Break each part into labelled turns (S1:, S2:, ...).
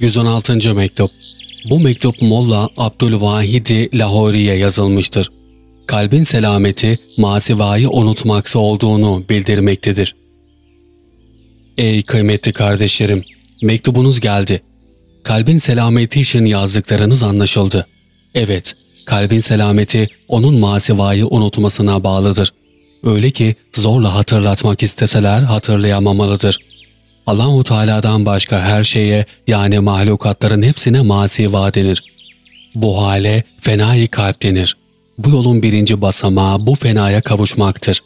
S1: 116. Mektup Bu mektup Molla Abdülvahidi Lahori'ye yazılmıştır. Kalbin selameti masivayı unutmakta olduğunu bildirmektedir. Ey kıymetli kardeşlerim! Mektubunuz geldi. Kalbin selameti için yazdıklarınız anlaşıldı. Evet, kalbin selameti onun masivayı unutmasına bağlıdır. Öyle ki zorla hatırlatmak isteseler hatırlayamamalıdır. Allahu Teala'dan başka her şeye yani mahlukatların hepsine masiva denir. Bu hale fenayı kalp denir. Bu yolun birinci basamağı bu fenaya kavuşmaktır.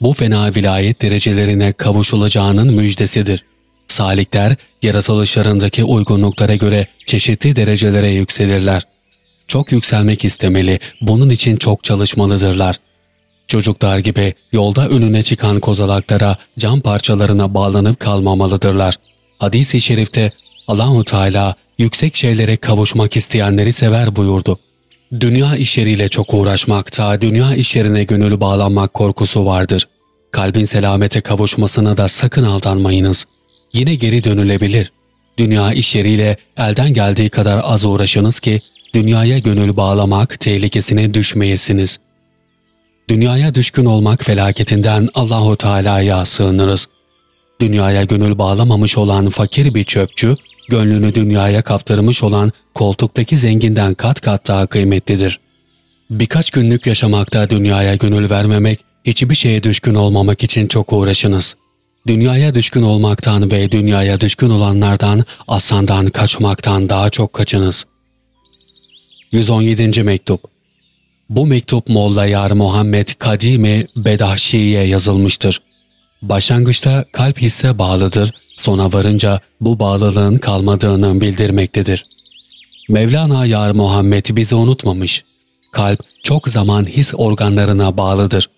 S1: Bu fena vilayet derecelerine kavuşulacağının müjdesidir. Salikler yaratılışlarındaki uygunluklara göre çeşitli derecelere yükselirler. Çok yükselmek istemeli, bunun için çok çalışmalıdırlar. Çocuklar gibi yolda önüne çıkan kozalaklara, cam parçalarına bağlanıp kalmamalıdırlar. Hadis-i şerifte Allahu Teala yüksek şeylere kavuşmak isteyenleri sever buyurdu. Dünya işleriyle çok uğraşmakta, dünya işlerine gönül bağlanmak korkusu vardır. Kalbin selamete kavuşmasına da sakın aldanmayınız. Yine geri dönülebilir. Dünya işleriyle elden geldiği kadar az uğraşınız ki dünyaya gönül bağlamak tehlikesine düşmeyesiniz. Dünyaya düşkün olmak felaketinden Allahu Teala'ya sığınırız. Dünyaya gönül bağlamamış olan fakir bir çöpçü, gönlünü dünyaya kaptırmış olan koltuktaki zenginden kat kat daha kıymetlidir. Birkaç günlük yaşamakta dünyaya gönül vermemek, hiçbir şeye düşkün olmamak için çok uğraşınız. Dünyaya düşkün olmaktan ve dünyaya düşkün olanlardan, aslandan kaçmaktan daha çok kaçınız. 117. Mektup Bu mektup Molla Yar Muhammed Kadimi Bedahşi'ye yazılmıştır. Başlangıçta kalp hisse bağlıdır, sona varınca bu bağlılığın kalmadığını bildirmektedir. Mevlana Yar Muhammed bizi unutmamış. Kalp çok zaman his organlarına bağlıdır.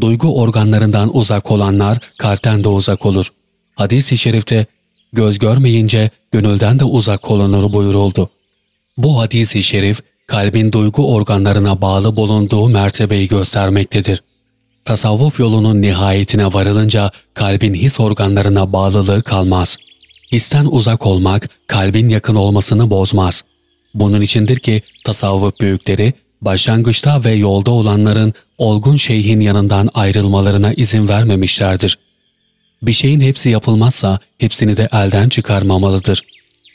S1: Duygu organlarından uzak olanlar kalpten de uzak olur. Hadis-i şerifte göz görmeyince gönülden de uzak olunur buyuruldu. Bu hadis-i şerif kalbin duygu organlarına bağlı bulunduğu mertebeyi göstermektedir. Tasavvuf yolunun nihayetine varılınca kalbin his organlarına bağlılığı kalmaz. Histen uzak olmak kalbin yakın olmasını bozmaz. Bunun içindir ki tasavvuf büyükleri başlangıçta ve yolda olanların olgun şeyhin yanından ayrılmalarına izin vermemişlerdir. Bir şeyin hepsi yapılmazsa hepsini de elden çıkarmamalıdır.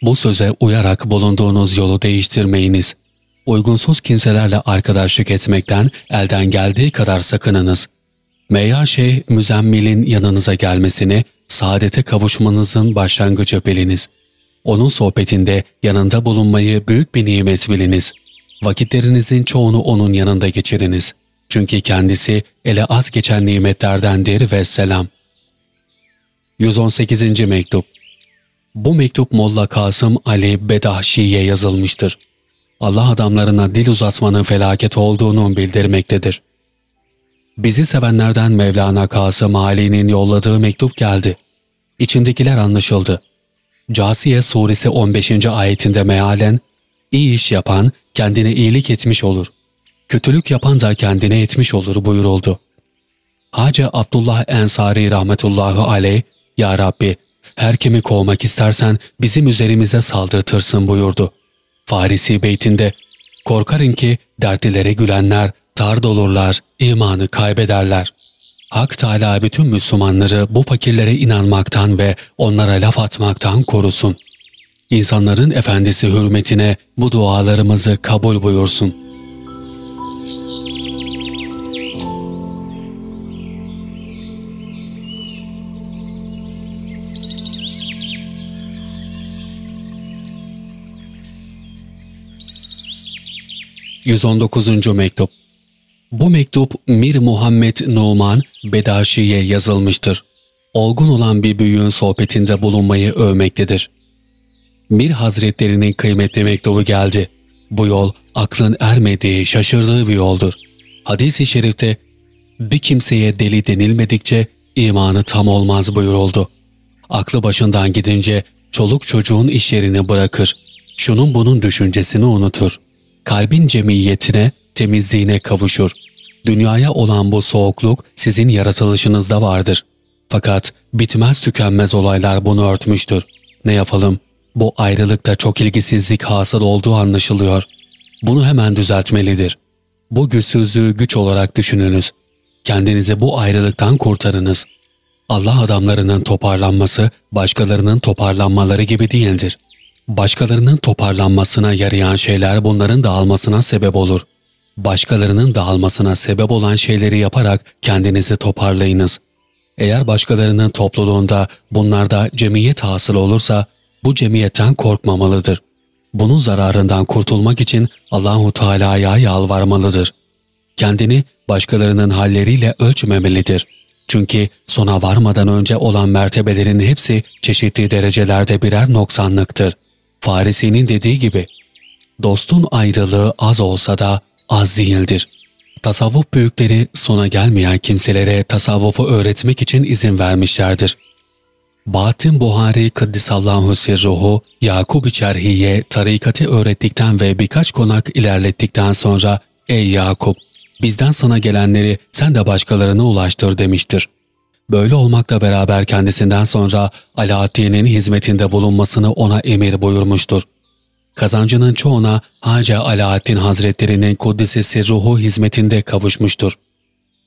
S1: Bu söze uyarak bulunduğunuz yolu değiştirmeyiniz. Uygunsuz kimselerle arkadaşlık etmekten elden geldiği kadar sakınınız. Meyyar Şeyh Müzemmil'in yanınıza gelmesini, saadete kavuşmanızın başlangıcı biliniz. Onun sohbetinde yanında bulunmayı büyük bir nimet biliniz. Vakitlerinizin çoğunu onun yanında geçiriniz. Çünkü kendisi ele az geçen nimetlerdendir ve selam. 118. Mektup Bu mektup Molla Kasım Ali Bedahşi'ye yazılmıştır. Allah adamlarına dil uzatmanın felaket olduğunu bildirmektedir. Bizi sevenlerden Mevlana Kasım Ali'nin yolladığı mektup geldi. İçindekiler anlaşıldı. Casiye suresi 15. ayetinde mealen, iyi iş yapan kendine iyilik etmiş olur. Kötülük yapan da kendine etmiş olur buyuruldu. Hacı Abdullah Ensari rahmetullahi aleyh, Ya Rabbi, her kimi kovmak istersen bizim üzerimize saldırtırsın buyurdu. Farisi beytinde, korkarım ki dertlilere gülenler tard olurlar, imanı kaybederler. Hak Teala bütün Müslümanları bu fakirlere inanmaktan ve onlara laf atmaktan korusun. İnsanların efendisi hürmetine bu dualarımızı kabul buyursun. ...119. Mektup Bu mektup Mir Muhammed Numan Bedaşi'ye yazılmıştır. Olgun olan bir büyüğün sohbetinde bulunmayı övmektedir. Mir Hazretlerinin kıymetli mektubu geldi. Bu yol aklın ermediği, şaşırdığı bir yoldur. Hadis-i şerifte bir kimseye deli denilmedikçe imanı tam olmaz buyuruldu. Aklı başından gidince çoluk çocuğun işlerini bırakır. Şunun bunun düşüncesini unutur. Kalbin cemiyetine, temizliğine kavuşur. Dünyaya olan bu soğukluk sizin yaratılışınızda vardır. Fakat bitmez tükenmez olaylar bunu örtmüştür. Ne yapalım? Bu ayrılıkta çok ilgisizlik hasıl olduğu anlaşılıyor. Bunu hemen düzeltmelidir. Bu güçsüzlüğü güç olarak düşününüz. Kendinizi bu ayrılıktan kurtarınız. Allah adamlarının toparlanması başkalarının toparlanmaları gibi değildir. Başkalarının toparlanmasına yarayan şeyler bunların dağılmasına sebep olur. Başkalarının dağılmasına sebep olan şeyleri yaparak kendinizi toparlayınız. Eğer başkalarının topluluğunda bunlarda cemiyet hasıl olursa bu cemiyetten korkmamalıdır. Bunun zararından kurtulmak için Allahu Teala'ya yalvarmalıdır. Kendini başkalarının halleriyle ölçmemelidir. Çünkü sona varmadan önce olan mertebelerin hepsi çeşitli derecelerde birer noksanlıktır. Farisi'nin dediği gibi, dostun ayrılığı az olsa da az değildir. Tasavvuf büyükleri sona gelmeyen kimselere tasavvufu öğretmek için izin vermişlerdir. Bahattin Buhari Kıddisallahu Sirruhu, Yakub-i Çerhiye tarikatı öğrettikten ve birkaç konak ilerlettikten sonra ''Ey Yakup, bizden sana gelenleri sen de başkalarına ulaştır.'' demiştir. Böyle olmakla beraber kendisinden sonra Alaaddin'in hizmetinde bulunmasını ona emir buyurmuştur. Kazancının çoğuna Hacı Alaaddin Hazretlerinin Kuddisesi ruhu hizmetinde kavuşmuştur.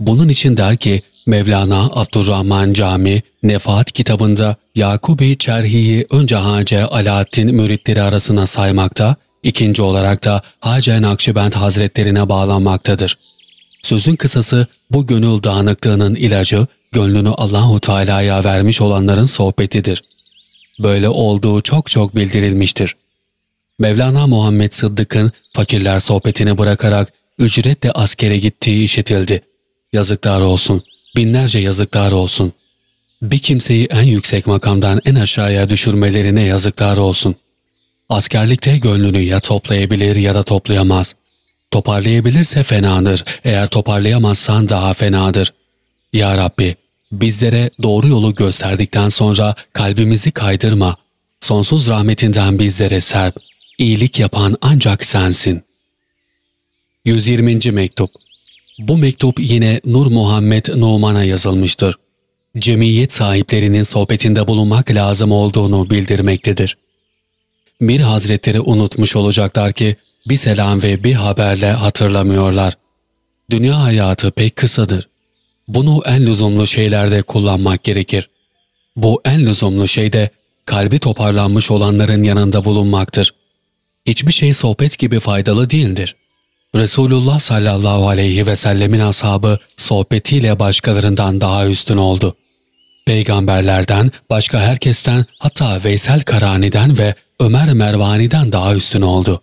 S1: Bunun için der ki Mevlana Abdurrahman Cami Nefaat kitabında Yakubi Çerhi'yi önce Hacı Alaaddin müritleri arasına saymakta, ikinci olarak da Hacı Nakşibend Hazretlerine bağlanmaktadır. Sözün kısası bu gönül dağınıklığının ilacı gönlünü Allahu Teala'ya vermiş olanların sohbetidir. Böyle olduğu çok çok bildirilmiştir. Mevlana Muhammed Sıddık'ın fakirler sohbetini bırakarak ücretle askere gittiği işitildi. Yazıklar olsun, binlerce yazıklar olsun. Bir kimseyi en yüksek makamdan en aşağıya düşürmelerine yazıklar olsun. Askerlikte gönlünü ya toplayabilir ya da toplayamaz. Toparlayabilirse fenadır, eğer toparlayamazsan daha fenadır. Ya Rabbi, bizlere doğru yolu gösterdikten sonra kalbimizi kaydırma. Sonsuz rahmetinden bizlere serp. İyilik yapan ancak sensin. 120. Mektup Bu mektup yine Nur Muhammed Numan'a yazılmıştır. Cemiyet sahiplerinin sohbetinde bulunmak lazım olduğunu bildirmektedir. Bir hazretleri unutmuş olacaklar ki bir selam ve bir haberle hatırlamıyorlar. Dünya hayatı pek kısadır. Bunu en lüzumlu şeylerde kullanmak gerekir. Bu en lüzumlu şey de kalbi toparlanmış olanların yanında bulunmaktır. Hiçbir şey sohbet gibi faydalı değildir. Resulullah sallallahu aleyhi ve sellemin ashabı sohbetiyle başkalarından daha üstün oldu. Peygamberlerden, başka herkesten hatta Veysel Karani'den ve Ömer Mervani'den daha üstün oldu.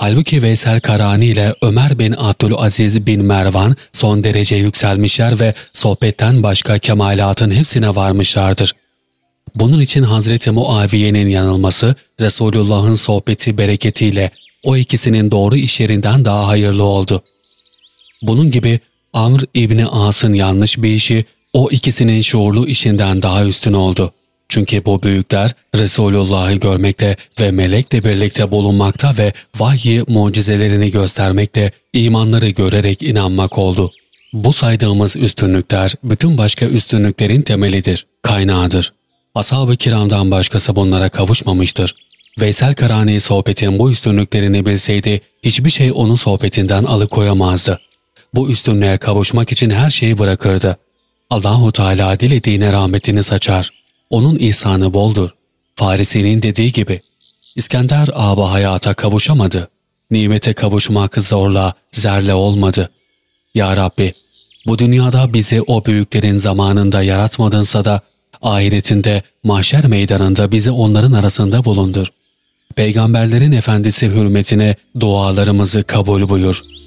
S1: Halbuki Veysel Karani ile Ömer bin Abdülaziz bin Mervan son derece yükselmişler ve sohbetten başka kemalatın hepsine varmışlardır. Bunun için Hazreti Muaviye'nin yanılması Resulullah'ın sohbeti bereketiyle o ikisinin doğru işlerinden daha hayırlı oldu. Bunun gibi Amr İbni As'ın yanlış bir işi o ikisinin şuurlu işinden daha üstün oldu. Çünkü bu büyükler Resulullah'ı görmekte ve melekle birlikte bulunmakta ve vahyi mucizelerini göstermekte imanları görerek inanmak oldu. Bu saydığımız üstünlükler bütün başka üstünlüklerin temelidir, kaynağıdır. Ashab-ı kiramdan başkası bunlara kavuşmamıştır. Veysel Karani sohbetin bu üstünlüklerini bilseydi hiçbir şey onun sohbetinden alıkoyamazdı. Bu üstünlüğe kavuşmak için her şeyi bırakırdı. Allahu Teala dilediğine rahmetini saçar. Onun ihsanı boldur. Farisi'nin dediği gibi, İskender aba hayata kavuşamadı. Nimete kavuşmak zorla, zerle olmadı. Ya Rabbi, bu dünyada bizi o büyüklerin zamanında yaratmadınsa da, ahiretinde, mahşer meydanında bizi onların arasında bulundur. Peygamberlerin efendisi hürmetine dualarımızı kabul buyur.''